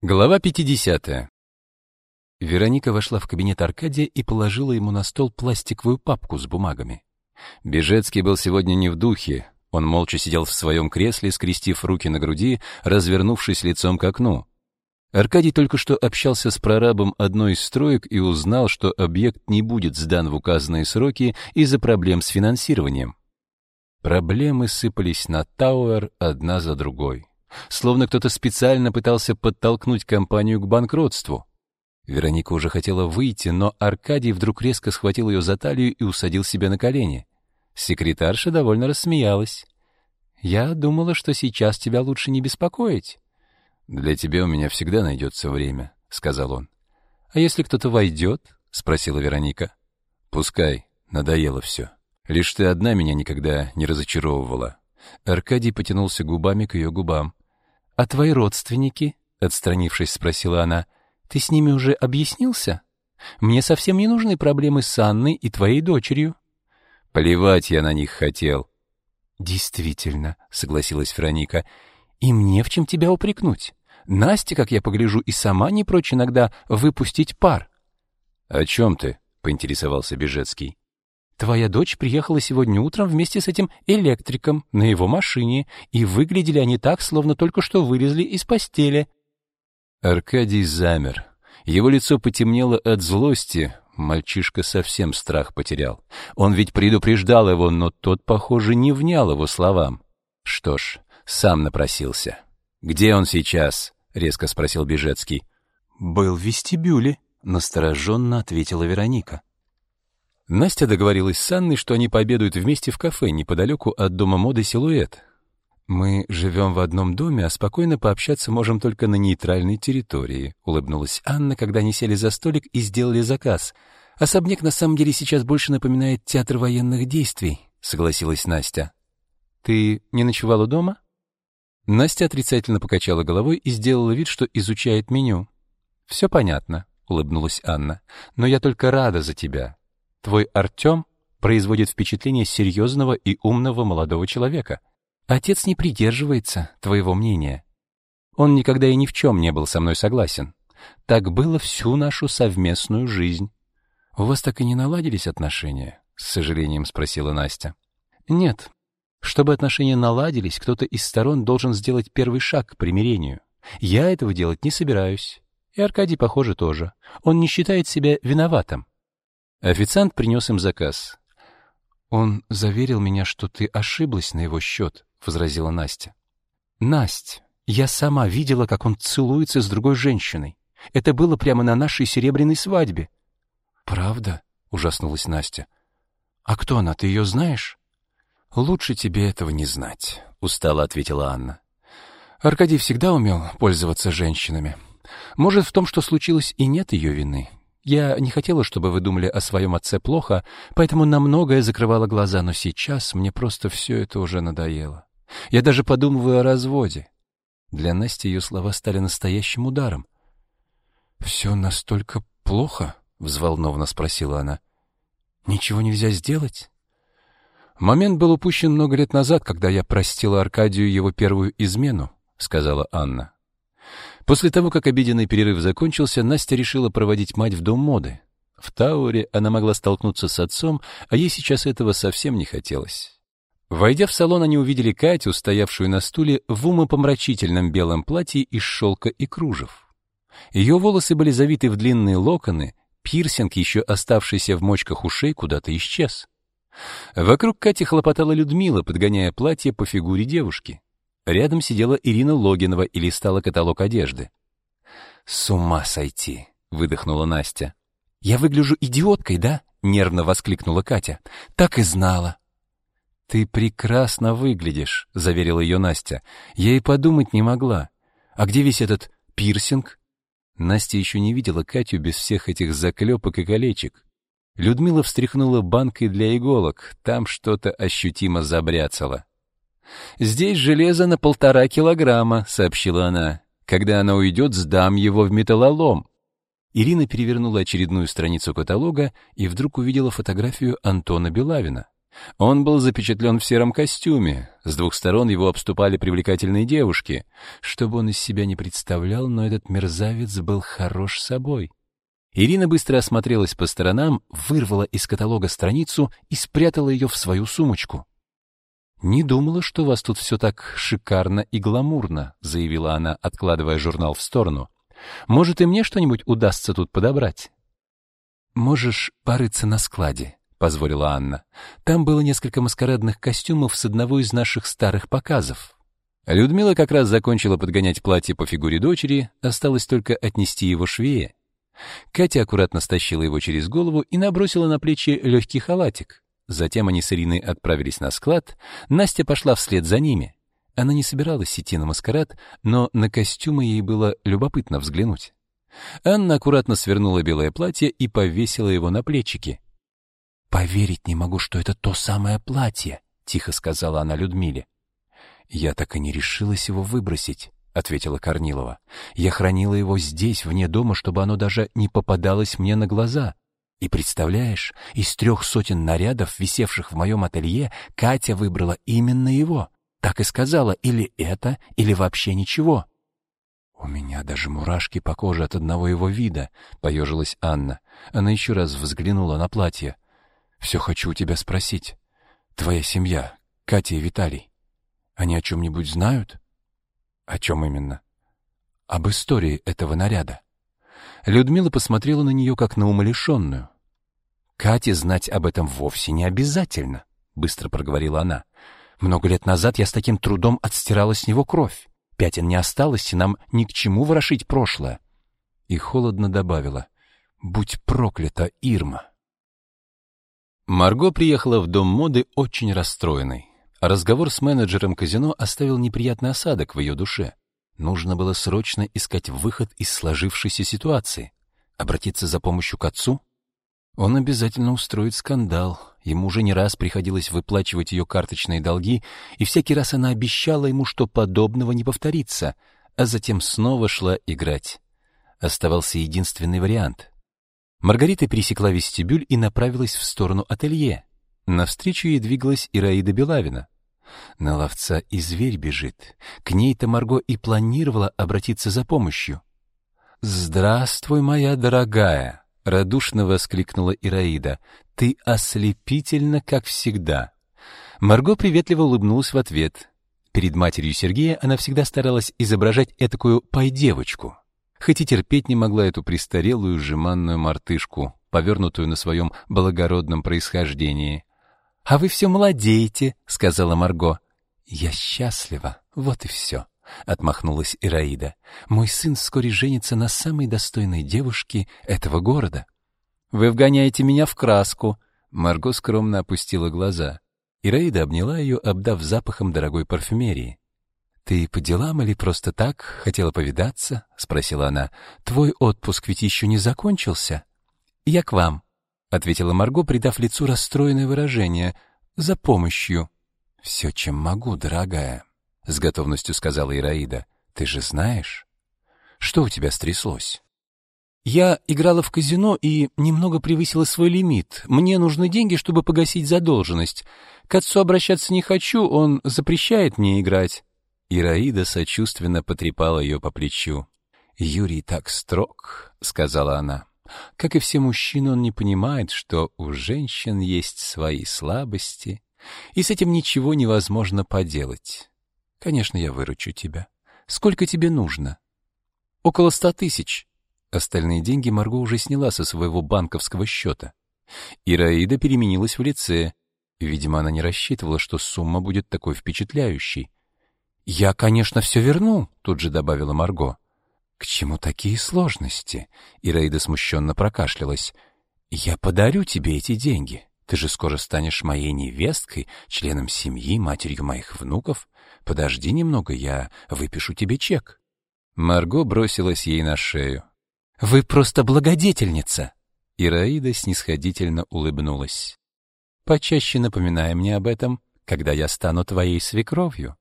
Глава 50. Вероника вошла в кабинет Аркадия и положила ему на стол пластиковую папку с бумагами. Бежецкий был сегодня не в духе. Он молча сидел в своем кресле, скрестив руки на груди, развернувшись лицом к окну. Аркадий только что общался с прорабом одной из строек и узнал, что объект не будет сдан в указанные сроки из-за проблем с финансированием. Проблемы сыпались на Тауэр одна за другой словно кто-то специально пытался подтолкнуть компанию к банкротству. Вероника уже хотела выйти, но Аркадий вдруг резко схватил ее за талию и усадил себе на колени. Секретарша довольно рассмеялась. «Я думала, что сейчас тебя лучше не беспокоить». «Для тебя у меня всегда найдется время», — сказал он. «А если кто-то войдет?» — спросила Вероника. «Пускай, надоело все. Лишь ты одна меня никогда не разочаровывала». Аркадий потянулся губами к ее губам. «А твои родственники?» — отстранившись, спросила она. «Ты с ними уже объяснился? Мне совсем не нужны проблемы с Анной и твоей дочерью». «Плевать я на них хотел». «Действительно», — согласилась Вероника, — «и мне в чем тебя упрекнуть. Настя, как я погляжу, и сама не прочь иногда выпустить пар». «О чем ты?» — поинтересовался Бежецкий. Твоя дочь приехала сегодня утром вместе с этим электриком на его машине, и выглядели они так, словно только что вылезли из постели. Аркадий замер. Его лицо потемнело от злости. Мальчишка совсем страх потерял. Он ведь предупреждал его, но тот, похоже, не внял его словам. Что ж, сам напросился. «Где он сейчас?» — резко спросил Бежецкий. «Был в вестибюле», — настороженно ответила Вероника. Настя договорилась с Анной, что они пообедают вместе в кафе неподалеку от дома моды «Силуэт». «Мы живем в одном доме, а спокойно пообщаться можем только на нейтральной территории», — улыбнулась Анна, когда они сели за столик и сделали заказ. «Особняк на самом деле сейчас больше напоминает театр военных действий», — согласилась Настя. «Ты не ночевала дома?» Настя отрицательно покачала головой и сделала вид, что изучает меню. «Все понятно», — улыбнулась Анна. «Но я только рада за тебя. Твой Артем производит впечатление серьезного и умного молодого человека. Отец не придерживается твоего мнения. Он никогда и ни в чем не был со мной согласен. Так было всю нашу совместную жизнь. У вас так и не наладились отношения? С сожалением спросила Настя. Нет. Чтобы отношения наладились, кто-то из сторон должен сделать первый шаг к примирению. Я этого делать не собираюсь. И Аркадий, похоже, тоже. Он не считает себя виноватым. Официант принес им заказ. «Он заверил меня, что ты ошиблась на его счет», — возразила Настя. «Насть, я сама видела, как он целуется с другой женщиной. Это было прямо на нашей серебряной свадьбе». «Правда?» — ужаснулась Настя. «А кто она, ты ее знаешь?» «Лучше тебе этого не знать», — устало ответила Анна. Аркадий всегда умел пользоваться женщинами. Может, в том, что случилось, и нет ее вины. Я не хотела, чтобы вы думали о своем отце плохо, поэтому на многое закрывала глаза, но сейчас мне просто все это уже надоело. Я даже подумываю о разводе. Для Насти ее слова стали настоящим ударом. «Все настолько плохо?» — взволнованно спросила она. «Ничего нельзя сделать?» «Момент был упущен много лет назад, когда я простила Аркадию его первую измену», — сказала Анна. После того, как обеденный перерыв закончился, Настя решила проводить мать в дом моды. В Тауре она могла столкнуться с отцом, а ей сейчас этого совсем не хотелось. Войдя в салон, они увидели Катю, стоявшую на стуле в умопомрачительном белом платье из шелка и кружев. Ее волосы были завиты в длинные локоны, пирсинг, еще оставшийся в мочках ушей, куда-то исчез. Вокруг Кати хлопотала Людмила, подгоняя платье по фигуре девушки. Рядом сидела Ирина Логинова и листала каталог одежды. «С ума сойти!» — выдохнула Настя. «Я выгляжу идиоткой, да?» — нервно воскликнула Катя. «Так и знала». «Ты прекрасно выглядишь», — заверила ее Настя. «Я и подумать не могла. А где весь этот пирсинг?» Настя еще не видела Катю без всех этих заклепок и колечек. Людмила встряхнула банкой для иголок, там что-то ощутимо забряцало. «Здесь железо на полтора килограмма», — сообщила она. «Когда она уйдет, сдам его в металлолом». Ирина перевернула очередную страницу каталога и вдруг увидела фотографию Антона Белавина. Он был запечатлен в сером костюме. С двух сторон его обступали привлекательные девушки. Что бы он из себя не представлял, но этот мерзавец был хорош собой. Ирина быстро осмотрелась по сторонам, вырвала из каталога страницу и спрятала ее в свою сумочку. «Не думала, что у вас тут все так шикарно и гламурно», — заявила она, откладывая журнал в сторону. «Может, и мне что-нибудь удастся тут подобрать?» «Можешь порыться на складе», — позволила Анна. «Там было несколько маскарадных костюмов с одного из наших старых показов». Людмила как раз закончила подгонять платье по фигуре дочери, осталось только отнести его швее. Катя аккуратно стащила его через голову и набросила на плечи легкий халатик. Затем они с Ириной отправились на склад, Настя пошла вслед за ними. Она не собиралась идти на маскарад, но на костюмы ей было любопытно взглянуть. Анна аккуратно свернула белое платье и повесила его на плечики. «Поверить не могу, что это то самое платье», — тихо сказала она Людмиле. «Я так и не решилась его выбросить», — ответила Корнилова. «Я хранила его здесь, вне дома, чтобы оно даже не попадалось мне на глаза. И представляешь, из трех сотен нарядов, висевших в моем ателье, Катя выбрала именно его. Так и сказала, или это, или вообще ничего. «У меня даже мурашки по коже от одного его вида», — поежилась Анна. Она еще раз взглянула на платье. «Все хочу у тебя спросить. Твоя семья, Катя и Виталий, они о чем-нибудь знают?» «О чем именно?» «Об истории этого наряда». Людмила посмотрела на нее, как на умалишенную. «Кате знать об этом вовсе не обязательно», — быстро проговорила она. «Много лет назад я с таким трудом отстирала с него кровь. Пятен не осталось, и нам ни к чему ворошить прошлое». И холодно добавила. «Будь проклята, Ирма!» Марго приехала в дом моды очень расстроенной. Разговор с менеджером казино оставил неприятный осадок в ее душе. Нужно было срочно искать выход из сложившейся ситуации. Обратиться за помощью к отцу? Он обязательно устроит скандал. Ему уже не раз приходилось выплачивать ее карточные долги, и всякий раз она обещала ему, что подобного не повторится, а затем снова шла играть. Оставался единственный вариант. Маргарита пересекла вестибюль и направилась в сторону ателье. Навстречу ей двигалась Ираида Белавина. На ловца и зверь бежит. К ней-то Марго и планировала обратиться за помощью. «Здравствуй, моя дорогая!» — радушно воскликнула Ираида. «Ты ослепительна, как всегда!» Марго приветливо улыбнулась в ответ. Перед матерью Сергея она всегда старалась изображать этакую пай-девочку. Хоть и терпеть не могла эту престарелую жеманную мартышку, повернутую на своем благородном происхождении. «А вы все молодеете», — сказала Марго. «Я счастлива, вот и все», — отмахнулась Ираида. «Мой сын вскоре женится на самой достойной девушке этого города». «Вы вгоняете меня в краску», — Марго скромно опустила глаза. Ираида обняла ее, обдав запахом дорогой парфюмерии. «Ты по делам или просто так хотела повидаться?» — спросила она. «Твой отпуск ведь еще не закончился?» «Я к вам», — ответила Марго, придав лицу расстроенное выражение. «За помощью». «Все, чем могу, дорогая», — с готовностью сказала Ираида. «Ты же знаешь, что у тебя стряслось?» «Я играла в казино и немного превысила свой лимит. Мне нужны деньги, чтобы погасить задолженность. К отцу обращаться не хочу, он запрещает мне играть». Ираида сочувственно потрепала ее по плечу. «Юрий так строг», — сказала она. Как и все мужчины, он не понимает, что у женщин есть свои слабости, и с этим ничего невозможно поделать. Конечно, я выручу тебя. Сколько тебе нужно? Около ста тысяч. Остальные деньги Марго уже сняла со своего банковского счета. Ираида переменилась в лице. Видимо, она не рассчитывала, что сумма будет такой впечатляющей. «Я, конечно, все верну», — тут же добавила Марго. «К чему такие сложности?» Ираида смущенно прокашлялась. «Я подарю тебе эти деньги. Ты же скоро станешь моей невесткой, членом семьи, матерью моих внуков. Подожди немного, я выпишу тебе чек». Марго бросилась ей на шею. «Вы просто благодетельница!» Ираида снисходительно улыбнулась. «Почаще напоминай мне об этом, когда я стану твоей свекровью».